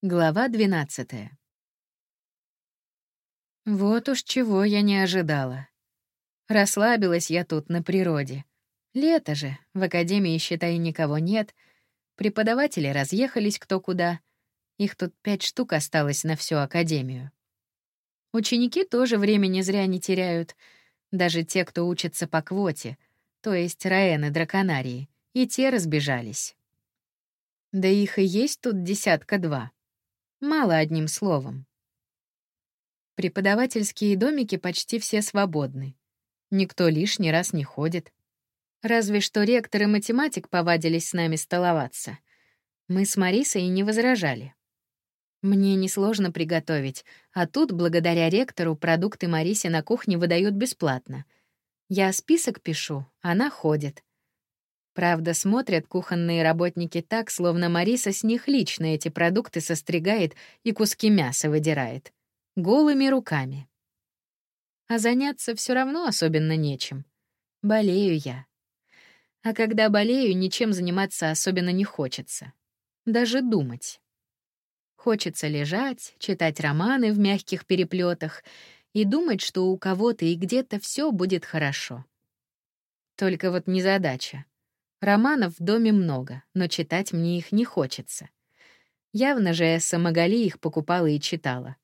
Глава 12. Вот уж чего я не ожидала. Расслабилась я тут на природе. Лето же, в академии, считай, никого нет. Преподаватели разъехались кто куда. Их тут пять штук осталось на всю академию. Ученики тоже времени зря не теряют. Даже те, кто учится по квоте, то есть Раэны Драконарии, и те разбежались. Да их и есть тут десятка-два. Мало одним словом. Преподавательские домики почти все свободны. Никто лишний раз не ходит. Разве что ректор и математик повадились с нами столоваться. Мы с Марисой не возражали. Мне несложно приготовить, а тут, благодаря ректору, продукты Марисе на кухне выдают бесплатно. Я список пишу, она ходит. Правда, смотрят кухонные работники так, словно Мариса с них лично эти продукты состригает и куски мяса выдирает. Голыми руками. А заняться все равно особенно нечем. Болею я. А когда болею, ничем заниматься особенно не хочется. Даже думать. Хочется лежать, читать романы в мягких переплетах и думать, что у кого-то и где-то все будет хорошо. Только вот незадача. Романов в доме много, но читать мне их не хочется. Явно же Эсса Магали их покупала и читала.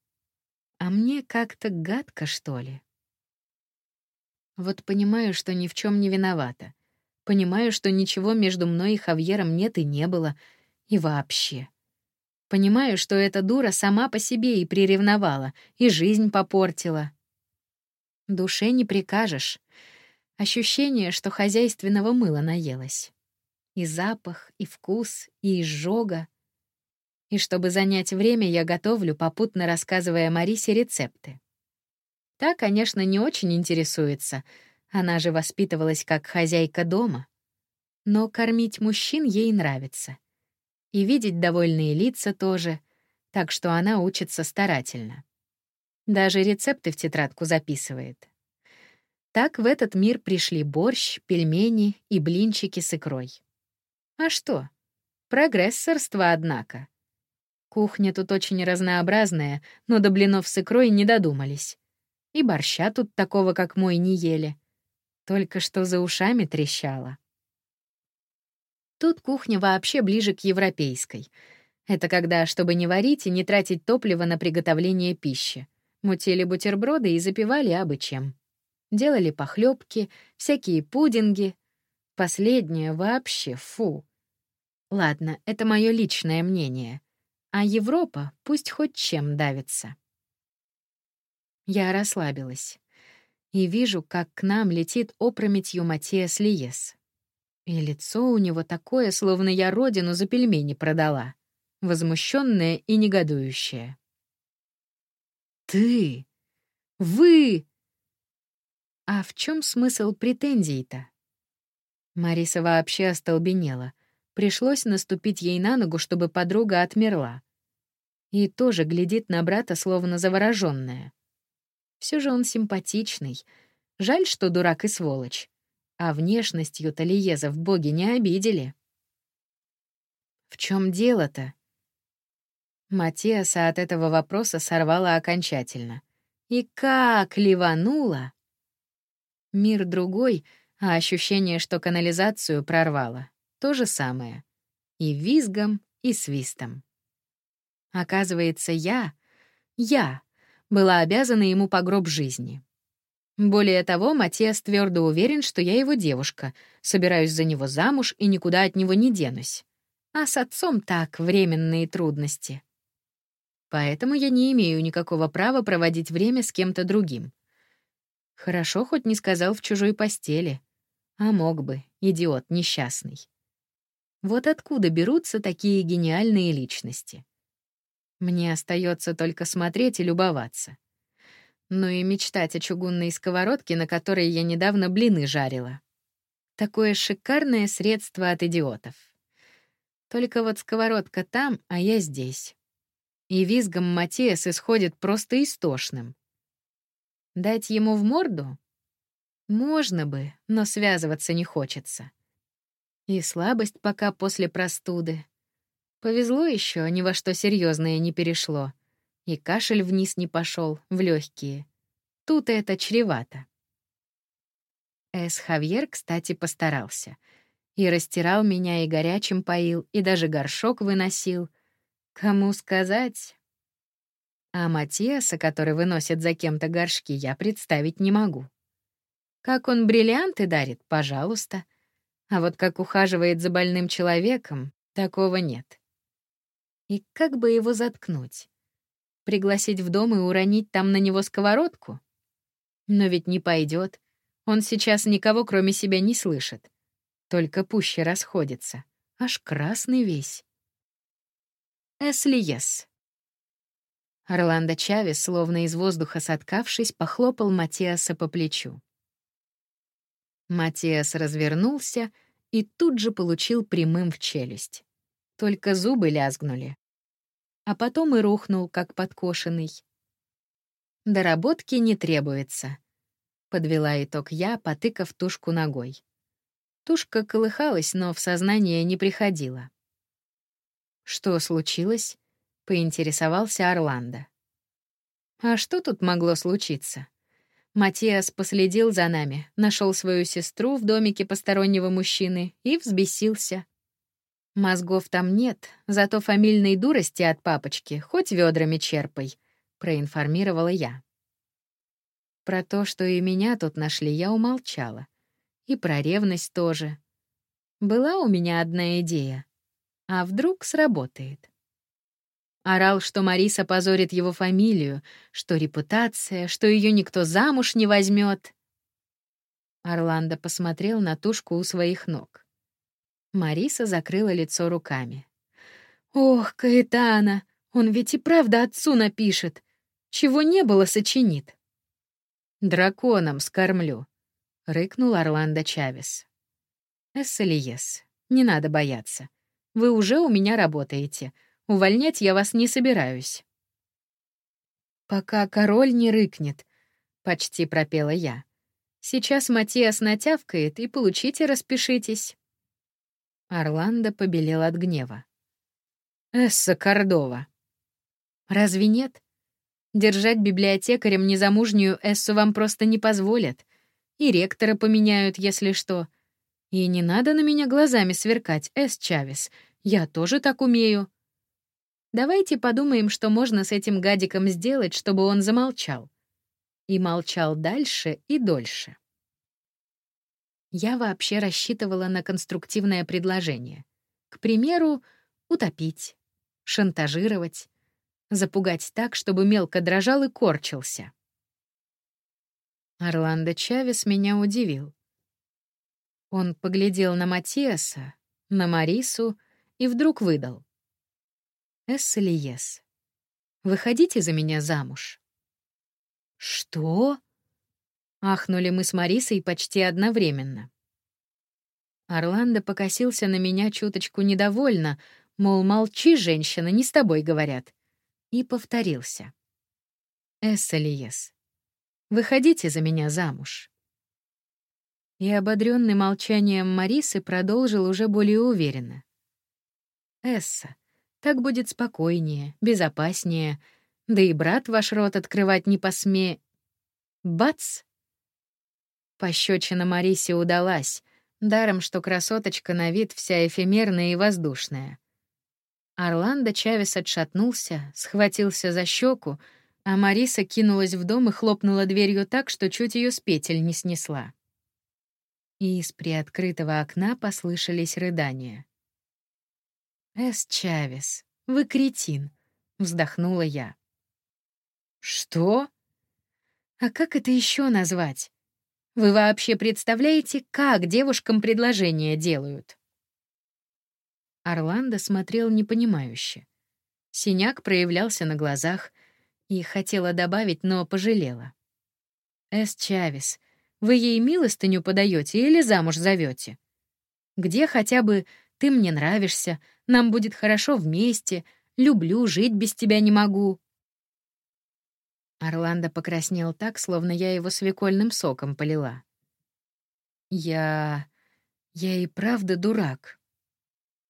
А мне как-то гадко, что ли. Вот понимаю, что ни в чем не виновата. Понимаю, что ничего между мной и Хавьером нет и не было. И вообще. Понимаю, что эта дура сама по себе и приревновала, и жизнь попортила. Душе не прикажешь. Ощущение, что хозяйственного мыла наелась. И запах, и вкус, и изжога. И чтобы занять время, я готовлю, попутно рассказывая Марисе рецепты. Та, конечно, не очень интересуется. Она же воспитывалась как хозяйка дома. Но кормить мужчин ей нравится. И видеть довольные лица тоже, так что она учится старательно. Даже рецепты в тетрадку записывает. Так в этот мир пришли борщ, пельмени и блинчики с икрой. А что? Прогрессорство, однако. Кухня тут очень разнообразная, но до блинов с икрой не додумались. И борща тут такого, как мой, не ели. Только что за ушами трещало. Тут кухня вообще ближе к европейской. Это когда, чтобы не варить и не тратить топливо на приготовление пищи, мутили бутерброды и запивали абы чем делали похлебки, всякие пудинги. Последнее вообще фу. Ладно, это мое личное мнение. А Европа пусть хоть чем давится. Я расслабилась и вижу, как к нам летит опрометью Матиас Лиес. И лицо у него такое, словно я родину за пельмени продала, возмущенное и негодующее. «Ты! Вы!» А в чем смысл претензий-то? Мариса вообще остолбенела. Пришлось наступить ей на ногу, чтобы подруга отмерла. И тоже глядит на брата, словно заворожённая. Все же он симпатичный. Жаль, что дурак и сволочь. А внешностью Талиеза в боге не обидели. В чем дело-то? Матиаса от этого вопроса сорвала окончательно. И как ливанула! Мир другой, а ощущение, что канализацию прорвало. То же самое. И визгом, и свистом. Оказывается, я, я, была обязана ему по гроб жизни. Более того, Матиас твердо уверен, что я его девушка, собираюсь за него замуж и никуда от него не денусь. А с отцом так, временные трудности. Поэтому я не имею никакого права проводить время с кем-то другим. Хорошо хоть не сказал в чужой постели. А мог бы, идиот несчастный. Вот откуда берутся такие гениальные личности? Мне остается только смотреть и любоваться. Ну и мечтать о чугунной сковородке, на которой я недавно блины жарила. Такое шикарное средство от идиотов. Только вот сковородка там, а я здесь. И визгом Матиас исходит просто истошным. Дать ему в морду? Можно бы, но связываться не хочется. И слабость пока после простуды. Повезло еще, ни во что серьезное не перешло. И кашель вниз не пошел в легкие. Тут это чревато. Эс Хавьер, кстати, постарался. И растирал меня, и горячим поил, и даже горшок выносил. Кому сказать? А Матиаса, который выносит за кем-то горшки, я представить не могу. Как он бриллианты дарит, пожалуйста. А вот как ухаживает за больным человеком, такого нет. И как бы его заткнуть? Пригласить в дом и уронить там на него сковородку? Но ведь не пойдет. Он сейчас никого, кроме себя, не слышит. Только пуще расходится. Аж красный весь. Эсли ес. Орландо Чавес, словно из воздуха соткавшись, похлопал Матиаса по плечу. Матиас развернулся и тут же получил прямым в челюсть. Только зубы лязгнули. А потом и рухнул, как подкошенный. Доработки не требуется. Подвела итог я, потыкав тушку ногой. Тушка колыхалась, но в сознание не приходила. «Что случилось?» — поинтересовался Орландо. «А что тут могло случиться?» Матиас последил за нами, нашел свою сестру в домике постороннего мужчины и взбесился. Мозгов там нет, зато фамильной дурости от папочки хоть ведрами черпай, проинформировала я. Про то, что и меня тут нашли, я умолчала. И про ревность тоже. Была у меня одна идея. А вдруг сработает? Орал, что Мариса позорит его фамилию, что репутация, что ее никто замуж не возьмет. Орландо посмотрел на тушку у своих ног. Мариса закрыла лицо руками. «Ох, Каэтана, он ведь и правда отцу напишет. Чего не было, сочинит». «Драконом скормлю», — рыкнул Орландо Чавес. «Эссельес, не надо бояться. Вы уже у меня работаете. Увольнять я вас не собираюсь». «Пока король не рыкнет», — почти пропела я. «Сейчас Матиас натявкает, и получите, распишитесь». Орландо побелел от гнева. «Эсса Кордова». «Разве нет? Держать библиотекарем незамужнюю Эссу вам просто не позволят. И ректора поменяют, если что. И не надо на меня глазами сверкать, Эс Чавес. Я тоже так умею. Давайте подумаем, что можно с этим гадиком сделать, чтобы он замолчал. И молчал дальше и дольше. Я вообще рассчитывала на конструктивное предложение. К примеру, утопить, шантажировать, запугать так, чтобы мелко дрожал и корчился. Орландо Чавес меня удивил. Он поглядел на Матиаса, на Марису и вдруг выдал. «Эс или ес? Выходите за меня замуж». «Что?» Ахнули мы с Марисой почти одновременно. Орландо покосился на меня чуточку недовольно, мол, молчи, женщина, не с тобой говорят. И повторился. Эссалиес, выходите за меня замуж. И ободрённый молчанием Марисы продолжил уже более уверенно. Эсса, так будет спокойнее, безопаснее, да и брат ваш рот открывать не посме... Бац! Пощечина Марисе удалась, даром что красоточка на вид вся эфемерная и воздушная. Орландо Чавес отшатнулся, схватился за щеку, а Мариса кинулась в дом и хлопнула дверью так, что чуть ее с петель не снесла. И из приоткрытого окна послышались рыдания. «Эс Чавес, вы кретин», — вздохнула я. «Что?» «А как это еще назвать? Вы вообще представляете, как девушкам предложения делают?» Орландо смотрел непонимающе. Синяк проявлялся на глазах и хотела добавить, но пожалела. «Эс Чавес, вы ей милостыню подаете или замуж зовете? Где хотя бы «ты мне нравишься», «нам будет хорошо вместе», «люблю, жить без тебя не могу»? Орландо покраснел так, словно я его свекольным соком полила. «Я... я и правда дурак».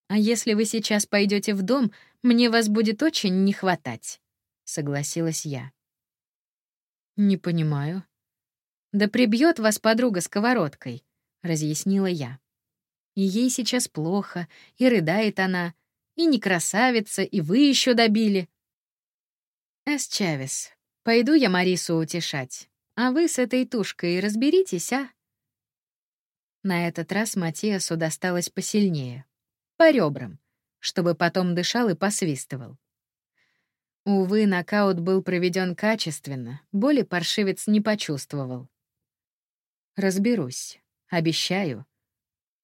А если вы сейчас пойдете в дом, мне вас будет очень не хватать, согласилась я. Не понимаю. Да прибьет вас подруга сковородкой, разъяснила я. И ей сейчас плохо, и рыдает она, и не красавица, и вы еще добили. Эс Чавес, пойду я Марису утешать, а вы с этой тушкой разберитесь, а? На этот раз Матиасу досталось посильнее, по ребрам, чтобы потом дышал и посвистывал. Увы, нокаут был проведен качественно, боли паршивец не почувствовал. «Разберусь, обещаю», —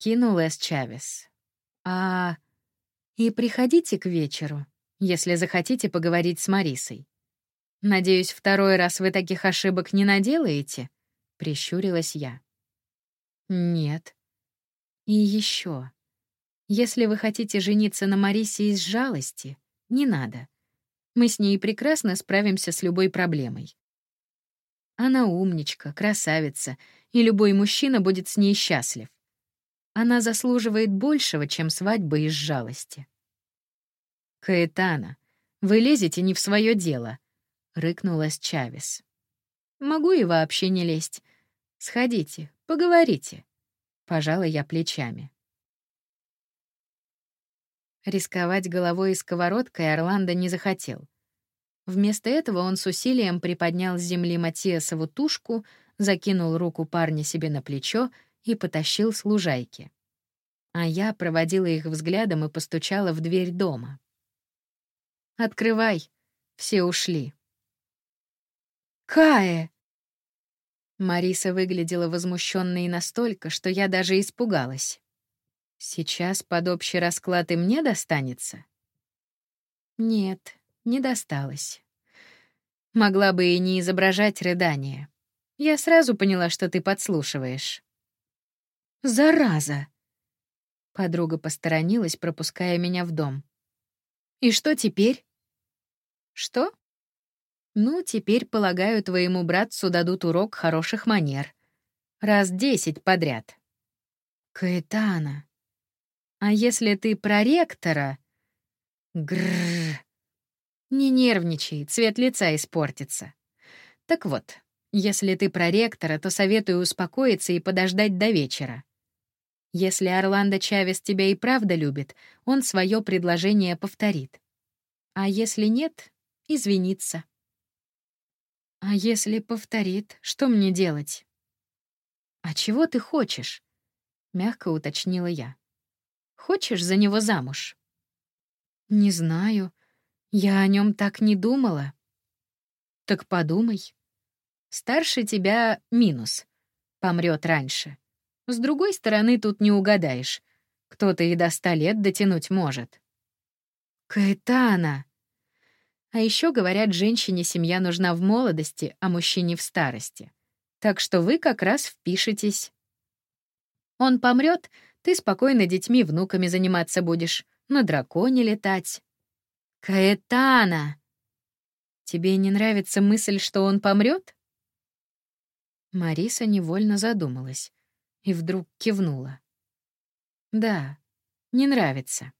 кинул Эс Чавес. «А... и приходите к вечеру, если захотите поговорить с Марисой. Надеюсь, второй раз вы таких ошибок не наделаете?» — прищурилась я. Нет. И еще. Если вы хотите жениться на Марисе из жалости, не надо. Мы с ней прекрасно справимся с любой проблемой. Она умничка, красавица, и любой мужчина будет с ней счастлив. Она заслуживает большего, чем свадьба из жалости. «Каэтана, вы лезете не в свое дело», — рыкнулась Чавес. «Могу и вообще не лезть. Сходите, Поговорите. Пожала я плечами. Рисковать головой и сковородкой Орландо не захотел. Вместо этого он с усилием приподнял с земли Матиасову тушку, закинул руку парня себе на плечо и потащил с лужайки. А я проводила их взглядом и постучала в дверь дома. «Открывай!» Все ушли. «Кае!» Мариса выглядела возмущенной настолько, что я даже испугалась. Сейчас под общий расклад и мне достанется? Нет, не досталось. Могла бы и не изображать рыдание. Я сразу поняла, что ты подслушиваешь. Зараза! Подруга посторонилась, пропуская меня в дом. И что теперь? Что? Ну, теперь, полагаю, твоему братцу дадут урок хороших манер. Раз десять подряд. Каэтана. А если ты проректора? Грррр. Не нервничай, цвет лица испортится. Так вот, если ты проректора, то советую успокоиться и подождать до вечера. Если Орландо Чавес тебя и правда любит, он свое предложение повторит. А если нет, извинится. А если повторит, что мне делать? А чего ты хочешь? Мягко уточнила я. Хочешь за него замуж? Не знаю. Я о нем так не думала. Так подумай. Старше тебя минус. Помрет раньше. С другой стороны, тут не угадаешь. Кто-то и до ста лет дотянуть может. Каэтана! А еще говорят, женщине семья нужна в молодости, а мужчине в старости. Так что вы как раз впишетесь. Он помрет, ты спокойно детьми, внуками заниматься будешь, на драконе летать. Каэтана! Тебе не нравится мысль, что он помрет? Мариса невольно задумалась и вдруг кивнула. Да, не нравится.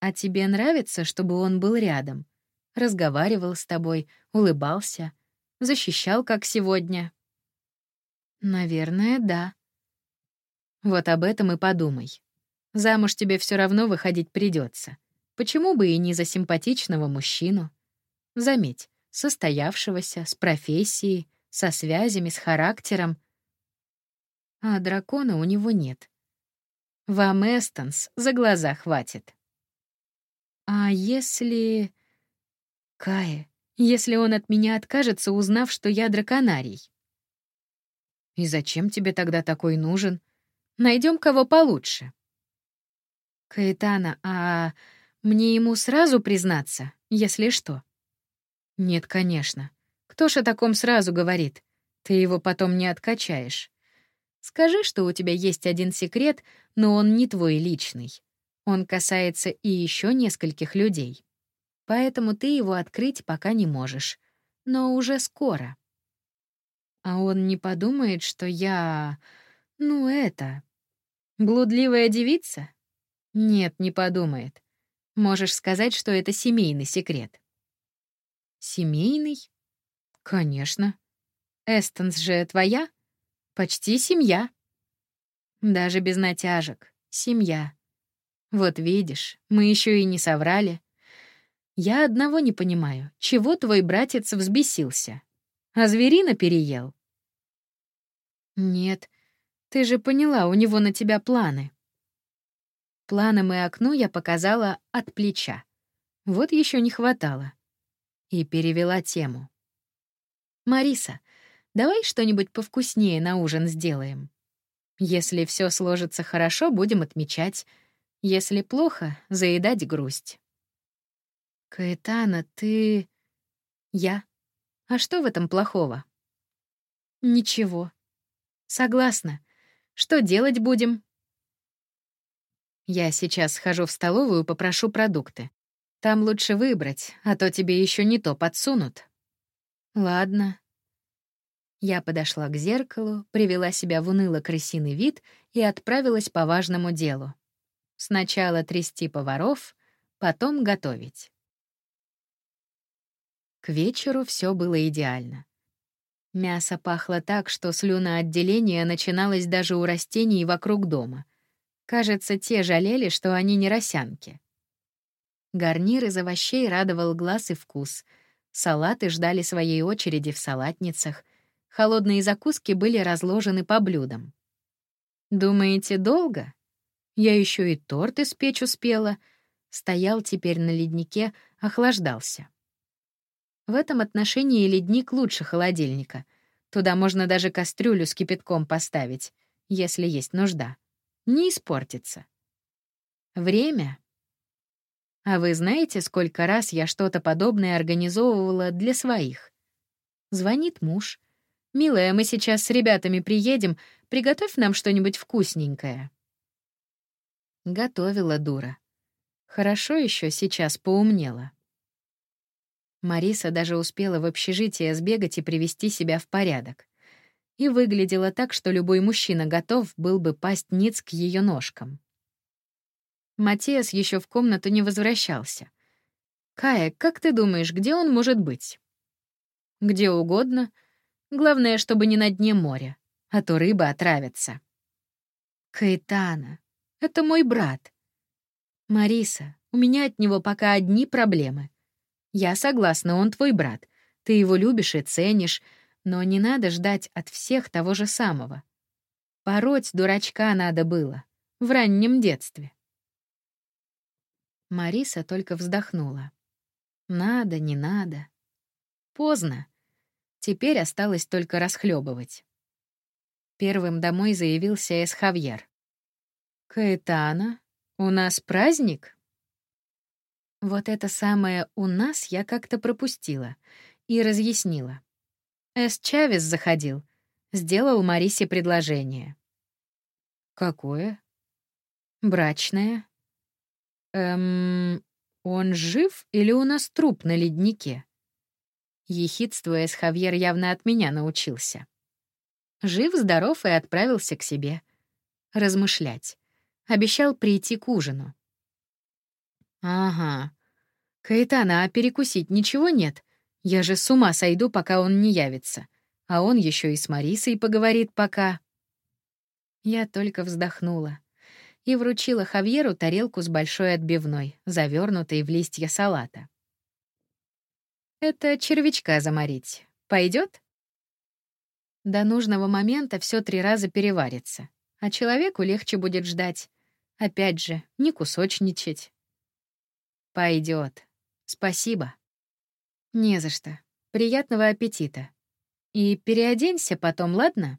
А тебе нравится, чтобы он был рядом? разговаривал с тобой, улыбался, защищал, как сегодня? Наверное, да. Вот об этом и подумай. Замуж тебе все равно выходить придется. Почему бы и не за симпатичного мужчину? Заметь, состоявшегося, с профессией, со связями, с характером. А дракона у него нет. Вам Эстонс за глаза хватит. А если... Кае, если он от меня откажется, узнав, что я драконарий. И зачем тебе тогда такой нужен? Найдем кого получше. Каэтана, а мне ему сразу признаться, если что? Нет, конечно. Кто ж о таком сразу говорит? Ты его потом не откачаешь. Скажи, что у тебя есть один секрет, но он не твой личный. Он касается и еще нескольких людей поэтому ты его открыть пока не можешь. Но уже скоро. А он не подумает, что я... Ну, это... Блудливая девица? Нет, не подумает. Можешь сказать, что это семейный секрет. Семейный? Конечно. Эстонс же твоя? Почти семья. Даже без натяжек. Семья. Вот видишь, мы еще и не соврали. Я одного не понимаю, чего твой братец взбесился? А зверина переел? Нет, ты же поняла, у него на тебя планы. Планом и окну я показала от плеча. Вот еще не хватало. И перевела тему. «Мариса, давай что-нибудь повкуснее на ужин сделаем. Если все сложится хорошо, будем отмечать. Если плохо, заедать грусть». «Каэтана, ты...» «Я. А что в этом плохого?» «Ничего. Согласна. Что делать будем?» «Я сейчас схожу в столовую попрошу продукты. Там лучше выбрать, а то тебе еще не то подсунут». «Ладно». Я подошла к зеркалу, привела себя в уныло-крысиный вид и отправилась по важному делу. Сначала трясти поваров, потом готовить. К вечеру все было идеально. Мясо пахло так, что слюноотделение начиналось даже у растений вокруг дома. Кажется, те жалели, что они не росянки. Гарнир из овощей радовал глаз и вкус. Салаты ждали своей очереди в салатницах. Холодные закуски были разложены по блюдам. «Думаете, долго?» Я еще и торт испечь успела. Стоял теперь на леднике, охлаждался. В этом отношении ледник лучше холодильника. Туда можно даже кастрюлю с кипятком поставить, если есть нужда. Не испортится. Время. А вы знаете, сколько раз я что-то подобное организовывала для своих? Звонит муж. «Милая, мы сейчас с ребятами приедем, приготовь нам что-нибудь вкусненькое». Готовила дура. Хорошо еще сейчас поумнела. Мариса даже успела в общежитие сбегать и привести себя в порядок. И выглядела так, что любой мужчина готов был бы пасть ниц к ее ножкам. Матиас еще в комнату не возвращался. «Кая, как ты думаешь, где он может быть?» «Где угодно. Главное, чтобы не на дне моря, а то рыба отравится». «Каэтана, это мой брат». «Мариса, у меня от него пока одни проблемы. Я согласна, он твой брат. Ты его любишь и ценишь, но не надо ждать от всех того же самого. Пороть дурачка надо было. В раннем детстве. Мариса только вздохнула. Надо, не надо. Поздно. Теперь осталось только расхлебывать. Первым домой заявился Эсхавьер. «Каэтана, у нас праздник?» Вот это самое «у нас» я как-то пропустила и разъяснила. Эс Чавес заходил, сделал Марисе предложение. «Какое?» «Брачное». «Эм, он жив или у нас труп на леднике?» Ехидствуя, Хавьер явно от меня научился. Жив-здоров и отправился к себе. Размышлять. Обещал прийти к ужину. «Ага. Каэтана, а перекусить ничего нет? Я же с ума сойду, пока он не явится. А он еще и с Марисой поговорит пока». Я только вздохнула и вручила Хавьеру тарелку с большой отбивной, завернутой в листья салата. «Это червячка заморить. Пойдет? До нужного момента все три раза переварится, а человеку легче будет ждать. Опять же, не кусочничать. Пойдет. Спасибо. Не за что. Приятного аппетита. И переоденься потом, ладно?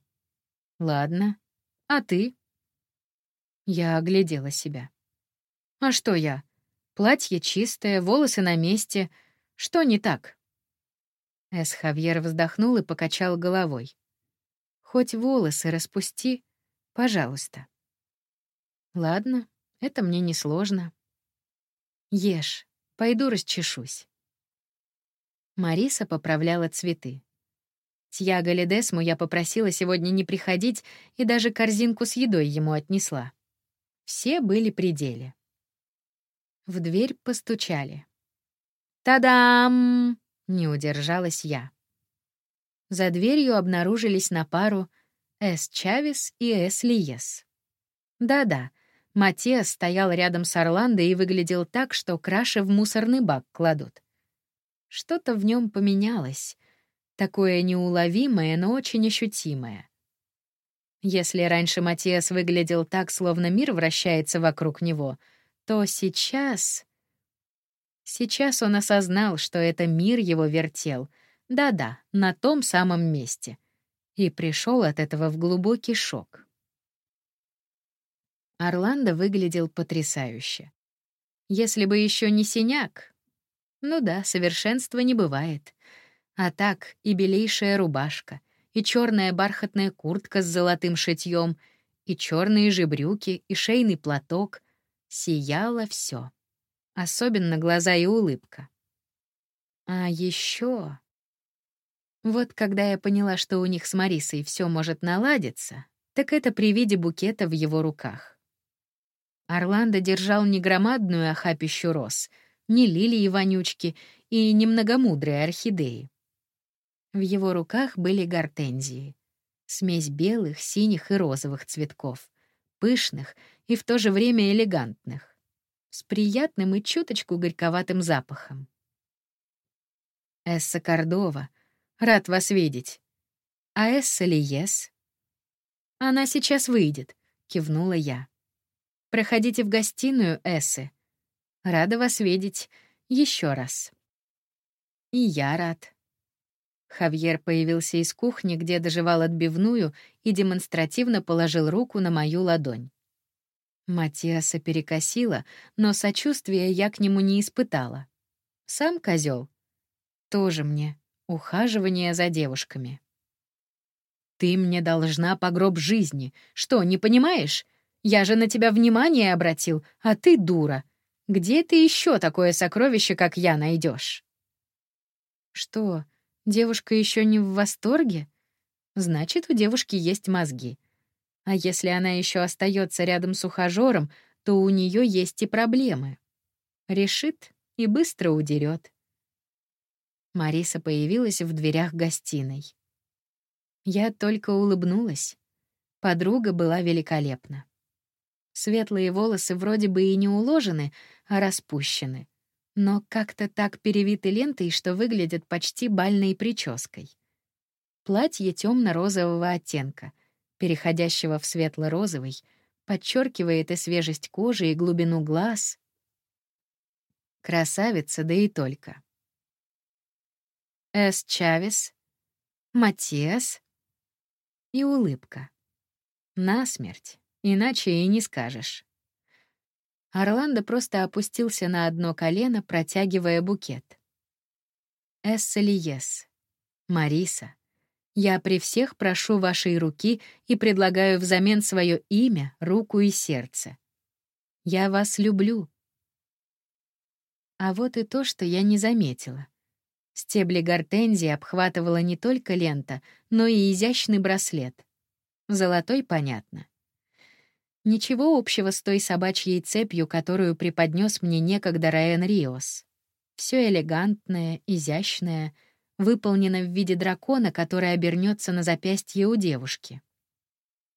Ладно. А ты? Я оглядела себя. А что я? Платье чистое, волосы на месте. Что не так? Эс Хавьер вздохнул и покачал головой. Хоть волосы распусти, пожалуйста. Ладно, это мне несложно. Ешь, пойду расчешусь. Мариса поправляла цветы. Тьяго Ледесму я попросила сегодня не приходить и даже корзинку с едой ему отнесла. Все были при деле. В дверь постучали. «Та-дам!» — не удержалась я. За дверью обнаружились на пару С. Чавес и С. Лиес. Да-да, Матиас стоял рядом с Орландо и выглядел так, что краши в мусорный бак кладут. Что-то в нем поменялось, такое неуловимое, но очень ощутимое. Если раньше Матиас выглядел так, словно мир вращается вокруг него, то сейчас... Сейчас он осознал, что это мир его вертел. Да-да, на том самом месте. И пришел от этого в глубокий шок. Орландо выглядел потрясающе. Если бы еще не синяк. Ну да, совершенства не бывает. А так и белейшая рубашка, и черная бархатная куртка с золотым шитьем, и черные же брюки, и шейный платок. Сияло все. Особенно глаза и улыбка. А еще... Вот когда я поняла, что у них с Марисой все может наладиться, так это при виде букета в его руках. Орландо держал не громадную охапищу роз, не лилии вонючки и не многомудрые орхидеи. В его руках были гортензии. Смесь белых, синих и розовых цветков, пышных и в то же время элегантных, с приятным и чуточку горьковатым запахом. «Эсса Кордова, рад вас видеть. А Эсса Лиес?» «Она сейчас выйдет», — кивнула я. Проходите в гостиную, Эссы. Рада вас видеть еще раз. И я рад. Хавьер появился из кухни, где доживал отбивную, и демонстративно положил руку на мою ладонь. Матиаса перекосила, но сочувствия я к нему не испытала. Сам козел. Тоже мне ухаживание за девушками. «Ты мне должна по гроб жизни. Что, не понимаешь? Я же на тебя внимание обратил, а ты дура. Где ты еще такое сокровище, как я, найдешь? Что, девушка еще не в восторге? Значит, у девушки есть мозги. А если она еще остается рядом с ухажером, то у нее есть и проблемы. Решит и быстро удерет. Мариса появилась в дверях гостиной. Я только улыбнулась. Подруга была великолепна. Светлые волосы вроде бы и не уложены, а распущены. Но как-то так перевиты лентой, что выглядят почти бальной прической. Платье темно розового оттенка, переходящего в светло-розовый, подчеркивает и свежесть кожи, и глубину глаз. Красавица, да и только. С. Чавес, Матиас и улыбка. Насмерть. Иначе и не скажешь. Орландо просто опустился на одно колено, протягивая букет. «Эссалиес, Мариса, я при всех прошу вашей руки и предлагаю взамен свое имя, руку и сердце. Я вас люблю». А вот и то, что я не заметила. Стебли гортензии обхватывала не только лента, но и изящный браслет. Золотой, понятно. Ничего общего с той собачьей цепью, которую преподнес мне некогда Раен Риос. Все элегантное, изящное, выполнено в виде дракона, который обернется на запястье у девушки.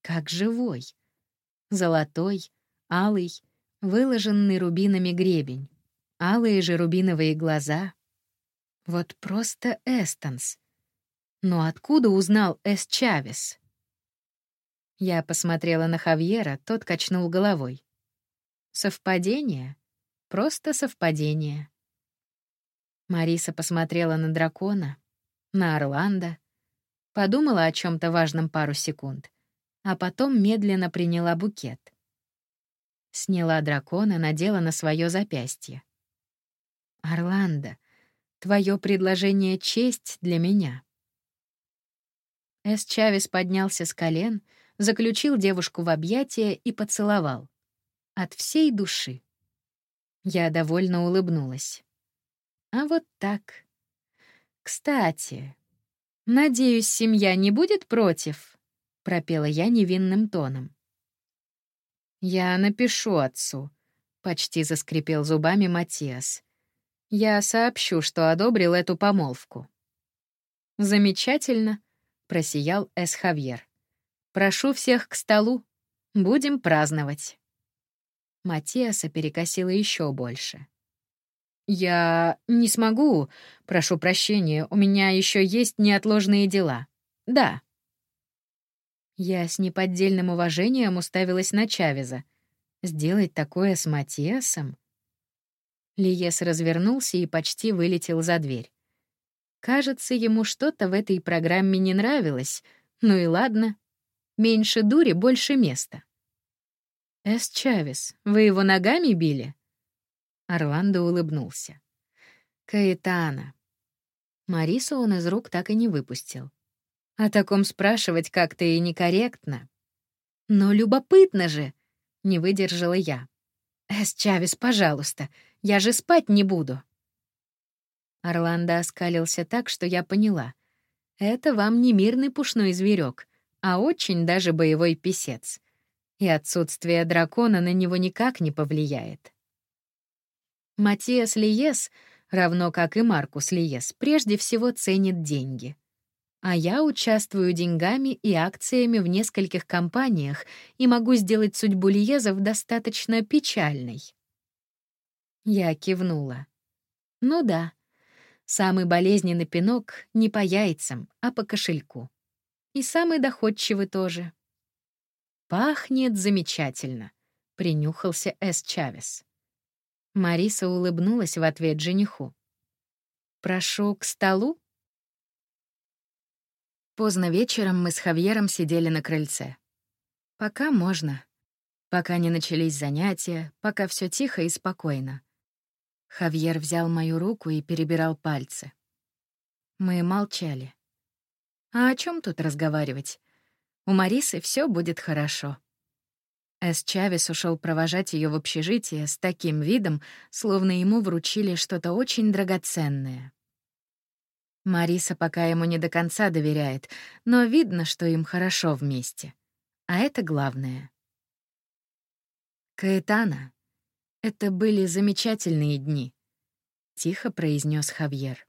Как живой. Золотой, алый, выложенный рубинами гребень. Алые же рубиновые глаза. Вот просто Эстонс. Но откуда узнал Эс Чавес? Я посмотрела на Хавьера, тот качнул головой. Совпадение? Просто совпадение. Мариса посмотрела на дракона, на Орландо, подумала о чем то важном пару секунд, а потом медленно приняла букет. Сняла дракона, надела на свое запястье. «Орландо, твое предложение — честь для меня». Эс Чавес поднялся с колен — заключил девушку в объятия и поцеловал. От всей души. Я довольно улыбнулась. А вот так. Кстати, надеюсь, семья не будет против, пропела я невинным тоном. Я напишу отцу. — почти заскрипел зубами Матиас. «Я сообщу, что одобрил эту помолвку». «Замечательно», — просиял Эс Хавьер. «Прошу всех к столу. Будем праздновать». Матиаса перекосило еще больше. «Я не смогу. Прошу прощения, у меня еще есть неотложные дела. Да». Я с неподдельным уважением уставилась на Чавеза. Сделать такое с Матиасом? Лиес развернулся и почти вылетел за дверь. Кажется, ему что-то в этой программе не нравилось. Ну и ладно. Меньше дури, больше места. «Эс Чавес, вы его ногами били?» Орландо улыбнулся. «Каэтана». Марису он из рук так и не выпустил. О таком спрашивать как-то и некорректно. «Но любопытно же!» — не выдержала я. «Эс Чавес, пожалуйста, я же спать не буду». Орландо оскалился так, что я поняла. Это вам не мирный пушной зверек, а очень даже боевой писец. И отсутствие дракона на него никак не повлияет. Матиас Лиес, равно как и Маркус Лиес, прежде всего ценит деньги. А я участвую деньгами и акциями в нескольких компаниях и могу сделать судьбу Лиезов достаточно печальной. Я кивнула. Ну да, самый болезненный пинок не по яйцам, а по кошельку. И самый доходчивый тоже. «Пахнет замечательно», — принюхался С. Чавес. Мариса улыбнулась в ответ жениху. «Прошу к столу?» Поздно вечером мы с Хавьером сидели на крыльце. Пока можно. Пока не начались занятия, пока все тихо и спокойно. Хавьер взял мою руку и перебирал пальцы. Мы молчали. А о чем тут разговаривать? У Марисы все будет хорошо. Эс Чавес ушел провожать ее в общежитие с таким видом, словно ему вручили что-то очень драгоценное. Мариса пока ему не до конца доверяет, но видно, что им хорошо вместе. А это главное. Каэтана. Это были замечательные дни, тихо произнес Хавьер.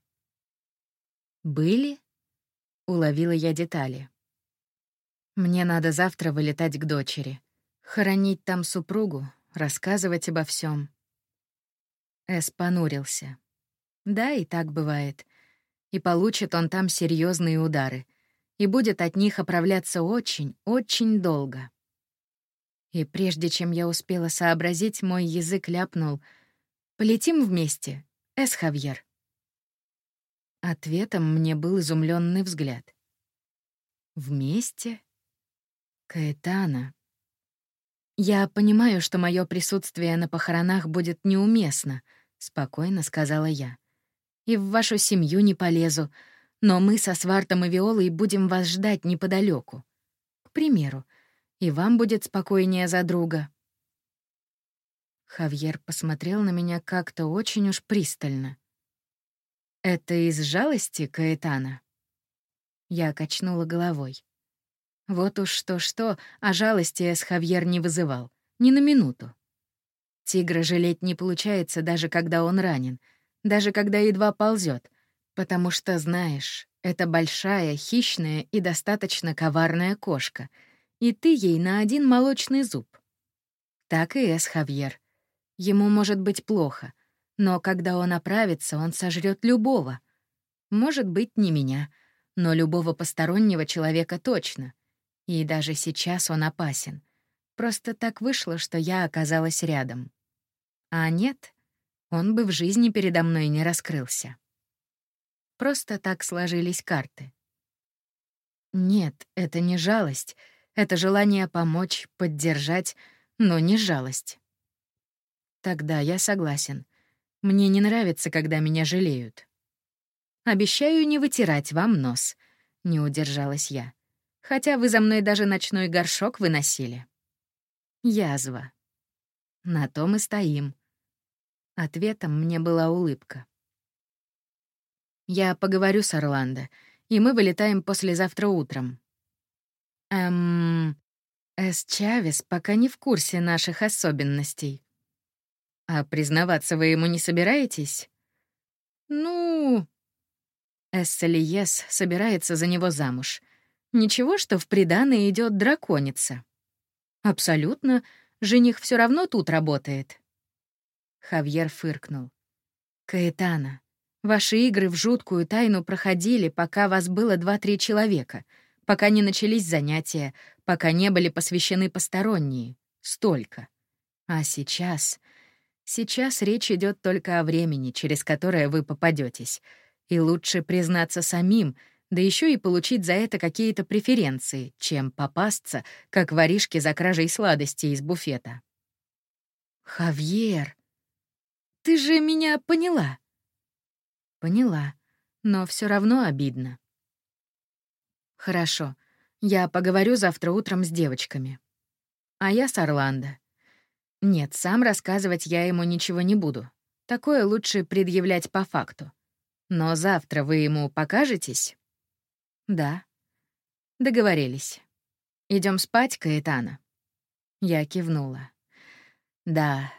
Были? Уловила я детали. Мне надо завтра вылетать к дочери. Хоронить там супругу, рассказывать обо всем. Эс понурился. Да, и так бывает. И получит он там серьезные удары. И будет от них оправляться очень, очень долго. И прежде чем я успела сообразить, мой язык ляпнул «Полетим вместе, Эс Хавьер». Ответом мне был изумленный взгляд. «Вместе? Каэтана, «Я понимаю, что мое присутствие на похоронах будет неуместно», — спокойно сказала я. «И в вашу семью не полезу, но мы со Свартом и Виолой будем вас ждать неподалеку. К примеру, и вам будет спокойнее за друга». Хавьер посмотрел на меня как-то очень уж пристально. «Это из жалости, Каэтана?» Я качнула головой. Вот уж что-что, а жалости Эс Хавьер не вызывал. Ни на минуту. Тигра жалеть не получается, даже когда он ранен, даже когда едва ползет, потому что, знаешь, это большая, хищная и достаточно коварная кошка, и ты ей на один молочный зуб. Так и Эс Хавьер. Ему может быть плохо, но когда он оправится, он сожрет любого. Может быть, не меня, но любого постороннего человека точно. И даже сейчас он опасен. Просто так вышло, что я оказалась рядом. А нет, он бы в жизни передо мной не раскрылся. Просто так сложились карты. Нет, это не жалость. Это желание помочь, поддержать, но не жалость. Тогда я согласен. Мне не нравится, когда меня жалеют. Обещаю не вытирать вам нос, не удержалась я хотя вы за мной даже ночной горшок выносили. Язва. На том и стоим. Ответом мне была улыбка. Я поговорю с Орландо, и мы вылетаем послезавтра утром. Эм... Эс Чавес пока не в курсе наших особенностей. А признаваться вы ему не собираетесь? Ну... Эссалиес собирается за него замуж. Ничего, что в приданое идет драконица. Абсолютно. Жених все равно тут работает. Хавьер фыркнул. Каэтана, ваши игры в жуткую тайну проходили, пока вас было два-три человека, пока не начались занятия, пока не были посвящены посторонние. Столько. А сейчас... Сейчас речь идет только о времени, через которое вы попадетесь. И лучше признаться самим, да еще и получить за это какие-то преференции, чем попасться, как воришки за кражей сладостей из буфета. «Хавьер, ты же меня поняла?» «Поняла, но все равно обидно». «Хорошо, я поговорю завтра утром с девочками. А я с Орландо. Нет, сам рассказывать я ему ничего не буду. Такое лучше предъявлять по факту. Но завтра вы ему покажетесь? Да. Договорились. Идем спать, Каэтана? Я кивнула. Да,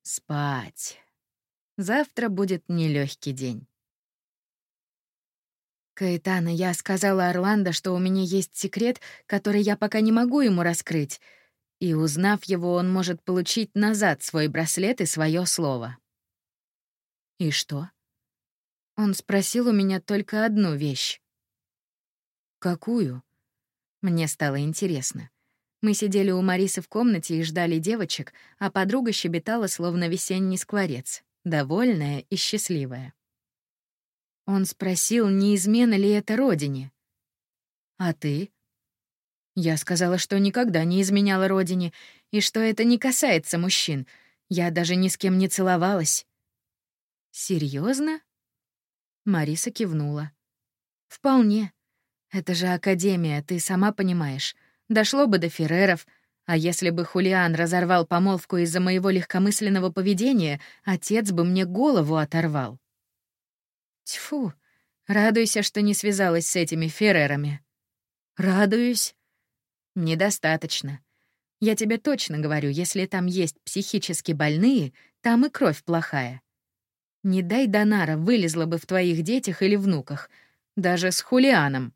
спать. Завтра будет нелегкий день. Каэтана, я сказала Орландо, что у меня есть секрет, который я пока не могу ему раскрыть — и, узнав его, он может получить назад свой браслет и свое слово. И что? Он спросил у меня только одну вещь. Какую? Мне стало интересно. Мы сидели у Марисы в комнате и ждали девочек, а подруга щебетала, словно весенний скворец, довольная и счастливая. Он спросил, не измена ли это родине. «А ты?» Я сказала, что никогда не изменяла родине, и что это не касается мужчин. Я даже ни с кем не целовалась. Серьезно? Мариса кивнула. Вполне. Это же академия, ты сама понимаешь. Дошло бы до Ферреров, а если бы Хулиан разорвал помолвку из-за моего легкомысленного поведения, отец бы мне голову оторвал. Тьфу, радуйся, что не связалась с этими Феррерами. Радуюсь. Недостаточно. Я тебе точно говорю, если там есть психически больные, там и кровь плохая. Не дай Донара вылезла бы в твоих детях или внуках, даже с Хулианом.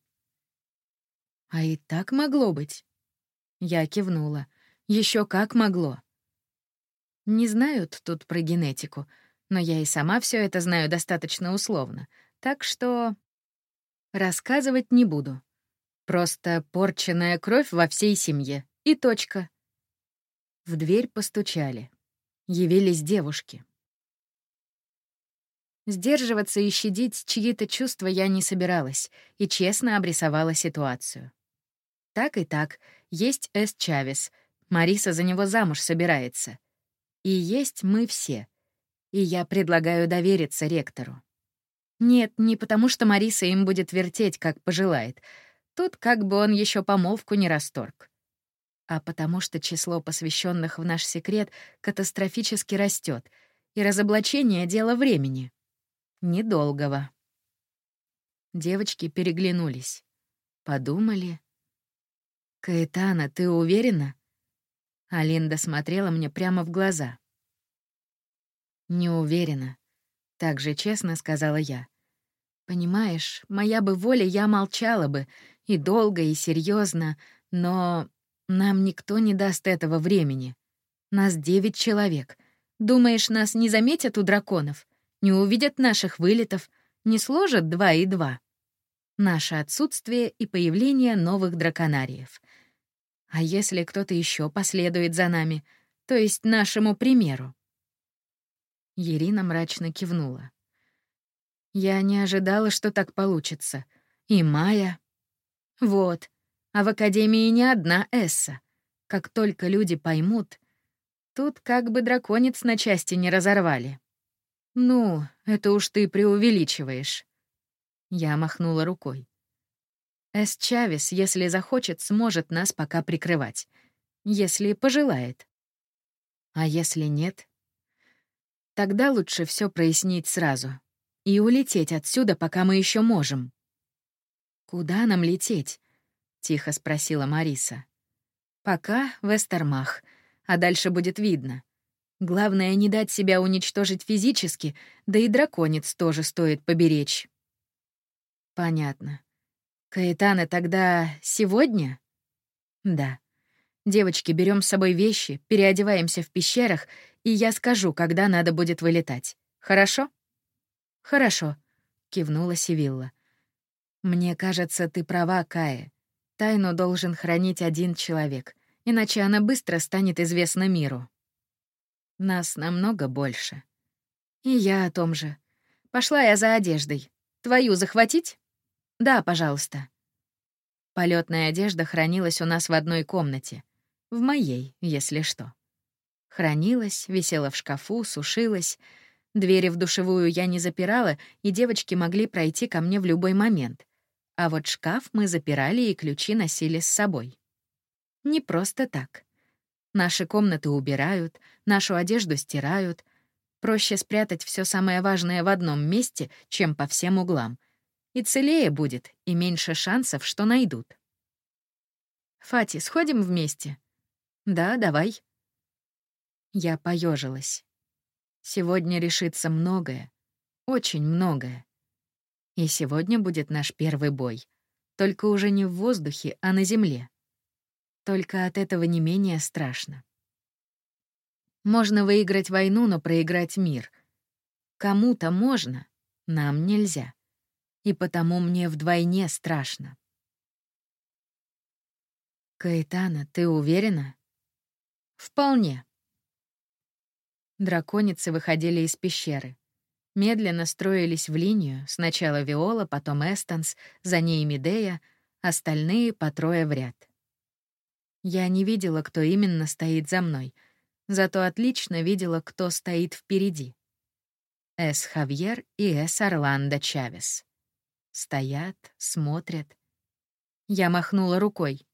А и так могло быть. Я кивнула. Еще как могло. Не знают тут про генетику, но я и сама все это знаю достаточно условно, так что рассказывать не буду. Просто порченная кровь во всей семье. И точка. В дверь постучали. Явились девушки. Сдерживаться и щадить чьи-то чувства я не собиралась и честно обрисовала ситуацию. Так и так, есть Эс Чавес, Мариса за него замуж собирается. И есть мы все. И я предлагаю довериться ректору. Нет, не потому что Мариса им будет вертеть, как пожелает — Тут как бы он еще помолвку не расторг. А потому что число посвященных в наш секрет катастрофически растет, и разоблачение — дело времени. Недолгого. Девочки переглянулись. Подумали. «Каэтана, ты уверена?» Алинда смотрела мне прямо в глаза. «Не уверена», — так же честно сказала я. «Понимаешь, моя бы воля, я молчала бы, и долго, и серьезно, но нам никто не даст этого времени. Нас девять человек. Думаешь, нас не заметят у драконов? Не увидят наших вылетов? Не сложат два и два? Наше отсутствие и появление новых драконариев. А если кто-то еще последует за нами, то есть нашему примеру? Ирина мрачно кивнула. Я не ожидала, что так получится. И Майя, вот. А в Академии не одна Эсса. Как только люди поймут, тут как бы драконец на части не разорвали. Ну, это уж ты преувеличиваешь. Я махнула рукой. Эс Чавес, если захочет, сможет нас пока прикрывать. Если пожелает. А если нет? Тогда лучше все прояснить сразу. И улететь отсюда, пока мы еще можем. «Куда нам лететь?» — тихо спросила Мариса. «Пока в Эстермах, а дальше будет видно. Главное, не дать себя уничтожить физически, да и драконец тоже стоит поберечь. Понятно. Каэтана тогда сегодня? Да. Девочки, берем с собой вещи, переодеваемся в пещерах, и я скажу, когда надо будет вылетать. Хорошо? Хорошо, кивнула Сивилла. Мне кажется, ты права, Кая. Тайну должен хранить один человек, иначе она быстро станет известна миру. Нас намного больше. И я о том же. Пошла я за одеждой. Твою захватить? Да, пожалуйста. Полетная одежда хранилась у нас в одной комнате. В моей, если что. Хранилась, висела в шкафу, сушилась. Двери в душевую я не запирала, и девочки могли пройти ко мне в любой момент. А вот шкаф мы запирали и ключи носили с собой. Не просто так. Наши комнаты убирают, нашу одежду стирают. Проще спрятать все самое важное в одном месте, чем по всем углам. И целее будет, и меньше шансов, что найдут. «Фати, сходим вместе?» «Да, давай». Я поежилась. Сегодня решится многое, очень многое. И сегодня будет наш первый бой. Только уже не в воздухе, а на земле. Только от этого не менее страшно. Можно выиграть войну, но проиграть мир. Кому-то можно, нам нельзя. И потому мне вдвойне страшно. «Каэтана, ты уверена?» «Вполне». Драконицы выходили из пещеры. Медленно строились в линию, сначала Виола, потом Эстонс, за ней Медея, остальные по трое в ряд. Я не видела, кто именно стоит за мной, зато отлично видела, кто стоит впереди. Эс Хавьер и Эс Орландо Чавес. Стоят, смотрят. Я махнула рукой.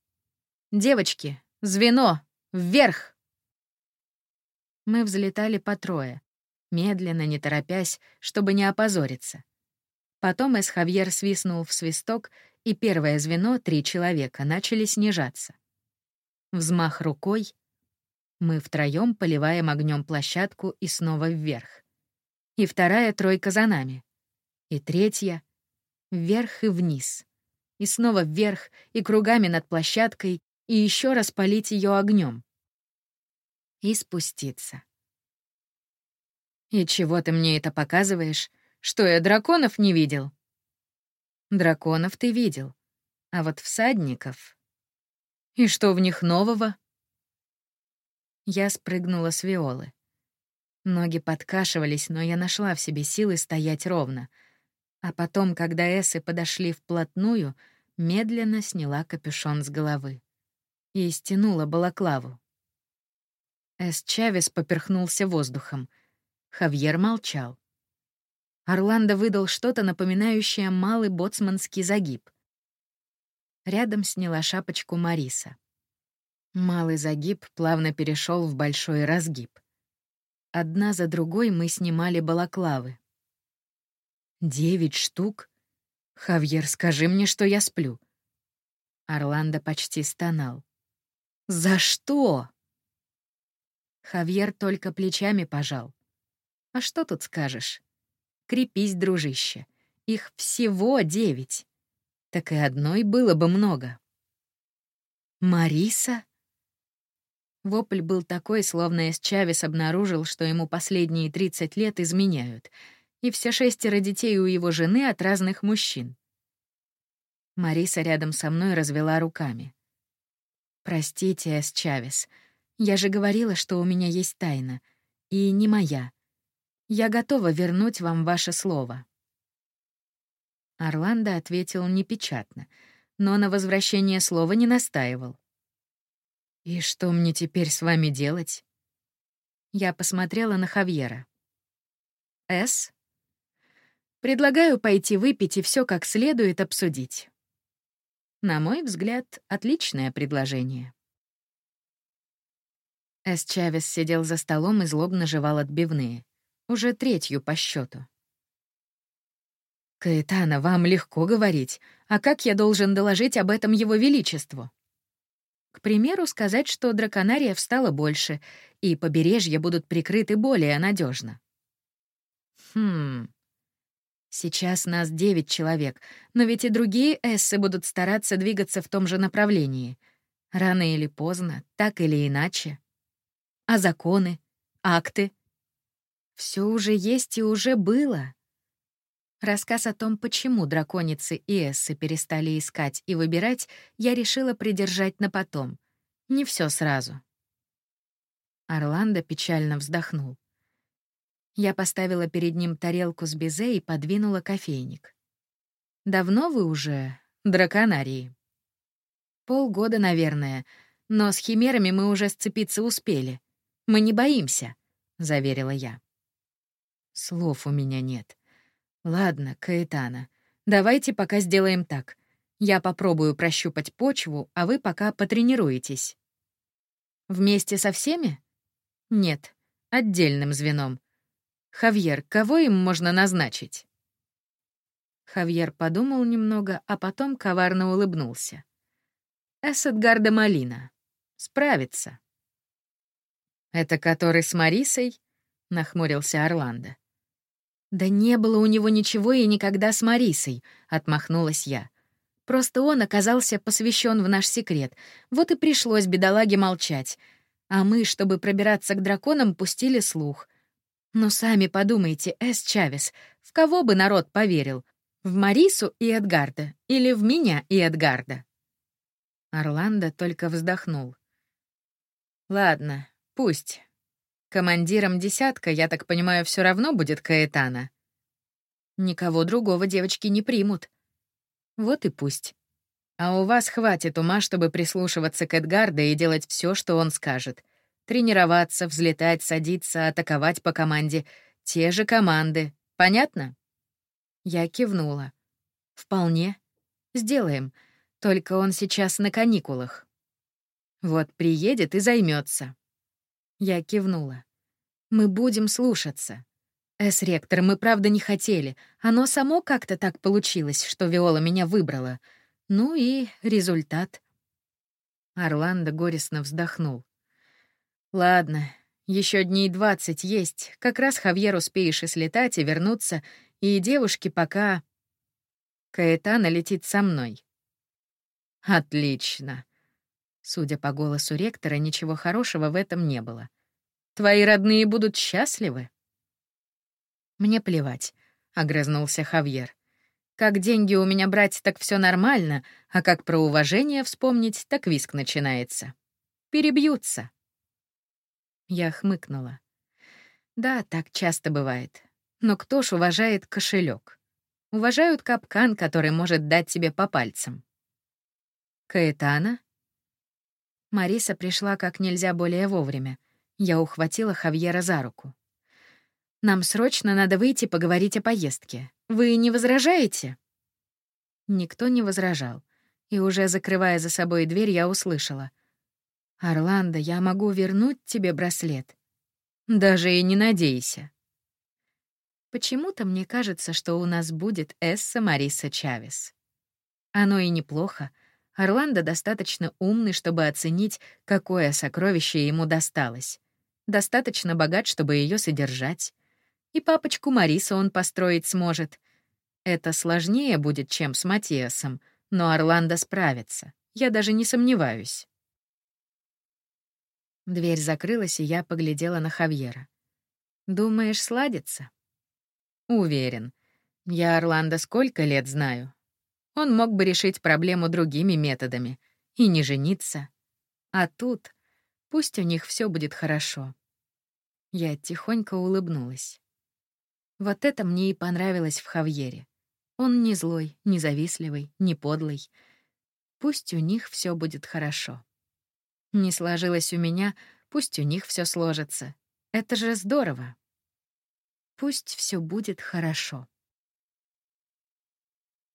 «Девочки, звено! Вверх!» Мы взлетали по трое, медленно, не торопясь, чтобы не опозориться. Потом Эс Хавьер свистнул в свисток, и первое звено, три человека, начали снижаться. Взмах рукой. Мы втроем поливаем огнем площадку и снова вверх. И вторая тройка за нами. И третья. Вверх и вниз. И снова вверх, и кругами над площадкой, и еще раз полить ее огнем. И спуститься. «И чего ты мне это показываешь? Что я драконов не видел?» «Драконов ты видел, а вот всадников и что в них нового? Я спрыгнула с виолы. Ноги подкашивались, но я нашла в себе силы стоять ровно. А потом, когда эсы подошли вплотную, медленно сняла капюшон с головы и стянула балаклаву. Эс Чавес поперхнулся воздухом. Хавьер молчал. Орландо выдал что-то напоминающее малый боцманский загиб. Рядом сняла шапочку Мариса. Малый загиб плавно перешел в большой разгиб. Одна за другой мы снимали балаклавы. «Девять штук? Хавьер, скажи мне, что я сплю». Орландо почти стонал. «За что?» Хавьер только плечами пожал. «А что тут скажешь? Крепись, дружище. Их всего девять так и одной было бы много. «Мариса?» Вопль был такой, словно Эс Чавес обнаружил, что ему последние 30 лет изменяют, и все шестеро детей у его жены от разных мужчин. Мариса рядом со мной развела руками. «Простите, Эс Чавес, я же говорила, что у меня есть тайна, и не моя. Я готова вернуть вам ваше слово». Орландо ответил непечатно, но на возвращение слова не настаивал. «И что мне теперь с вами делать?» Я посмотрела на Хавьера. «С?» «Предлагаю пойти выпить и все как следует обсудить». На мой взгляд, отличное предложение. Эс Чавес сидел за столом и злобно жевал отбивные. Уже третью по счету. «Каэтана, вам легко говорить. А как я должен доложить об этом его величеству?» К примеру, сказать, что драконариев стало больше, и побережья будут прикрыты более надежно. Хм. Сейчас нас девять человек, но ведь и другие эссы будут стараться двигаться в том же направлении. Рано или поздно, так или иначе. А законы? Акты? Все уже есть и уже было. Рассказ о том, почему драконицы и эссы перестали искать и выбирать, я решила придержать на потом. Не все сразу. Орландо печально вздохнул. Я поставила перед ним тарелку с безе и подвинула кофейник. «Давно вы уже драконарии?» «Полгода, наверное, но с химерами мы уже сцепиться успели. Мы не боимся», — заверила я. Слов у меня нет. Ладно, Каэтана, давайте пока сделаем так. Я попробую прощупать почву, а вы пока потренируетесь. Вместе со всеми? Нет, отдельным звеном. Хавьер, кого им можно назначить? Хавьер подумал немного, а потом коварно улыбнулся. Эссетгарда Малина. Справится. «Это который с Марисой?» — нахмурился Орландо. «Да не было у него ничего и никогда с Марисой», — отмахнулась я. «Просто он оказался посвящен в наш секрет, вот и пришлось бедолаге молчать. А мы, чтобы пробираться к драконам, пустили слух. Но сами подумайте, Эс Чавес, в кого бы народ поверил? В Марису и Эдгарда или в меня и Эдгарда?» Орландо только вздохнул. «Ладно, пусть. Командиром десятка, я так понимаю, все равно будет Каэтана. Никого другого девочки не примут. Вот и пусть. А у вас хватит ума, чтобы прислушиваться к Эдгарда и делать все, что он скажет. Тренироваться, взлетать, садиться, атаковать по команде. Те же команды. Понятно? Я кивнула. Вполне. Сделаем. Только он сейчас на каникулах. Вот приедет и займется. Я кивнула. «Мы будем слушаться. Эс-ректор, мы правда не хотели. Оно само как-то так получилось, что Виола меня выбрала. Ну и результат». Орландо горестно вздохнул. «Ладно, еще дней двадцать есть. Как раз Хавьер успеешь и слетать, и вернуться, и девушки пока...» Каэтана летит со мной. «Отлично», Судя по голосу ректора, ничего хорошего в этом не было. «Твои родные будут счастливы?» «Мне плевать», — огрызнулся Хавьер. «Как деньги у меня брать, так все нормально, а как про уважение вспомнить, так виск начинается. Перебьются». Я хмыкнула. «Да, так часто бывает. Но кто ж уважает кошелек? Уважают капкан, который может дать тебе по пальцам». «Каэтана?» Мариса пришла как нельзя более вовремя. Я ухватила Хавьера за руку. «Нам срочно надо выйти поговорить о поездке. Вы не возражаете?» Никто не возражал. И уже закрывая за собой дверь, я услышала. «Орландо, я могу вернуть тебе браслет?» «Даже и не надейся». Почему-то мне кажется, что у нас будет Эсса Мариса Чавес. Оно и неплохо — Орландо достаточно умный, чтобы оценить, какое сокровище ему досталось. Достаточно богат, чтобы ее содержать. И папочку Мариса он построить сможет. Это сложнее будет, чем с Матиасом, но Орландо справится. Я даже не сомневаюсь. Дверь закрылась, и я поглядела на Хавьера. «Думаешь, сладится?» «Уверен. Я Орландо сколько лет знаю. Он мог бы решить проблему другими методами и не жениться. А тут пусть у них все будет хорошо. Я тихонько улыбнулась. Вот это мне и понравилось в Хавьере. Он не злой, не завистливый, не подлый. Пусть у них все будет хорошо. Не сложилось у меня, пусть у них все сложится. Это же здорово. Пусть все будет хорошо.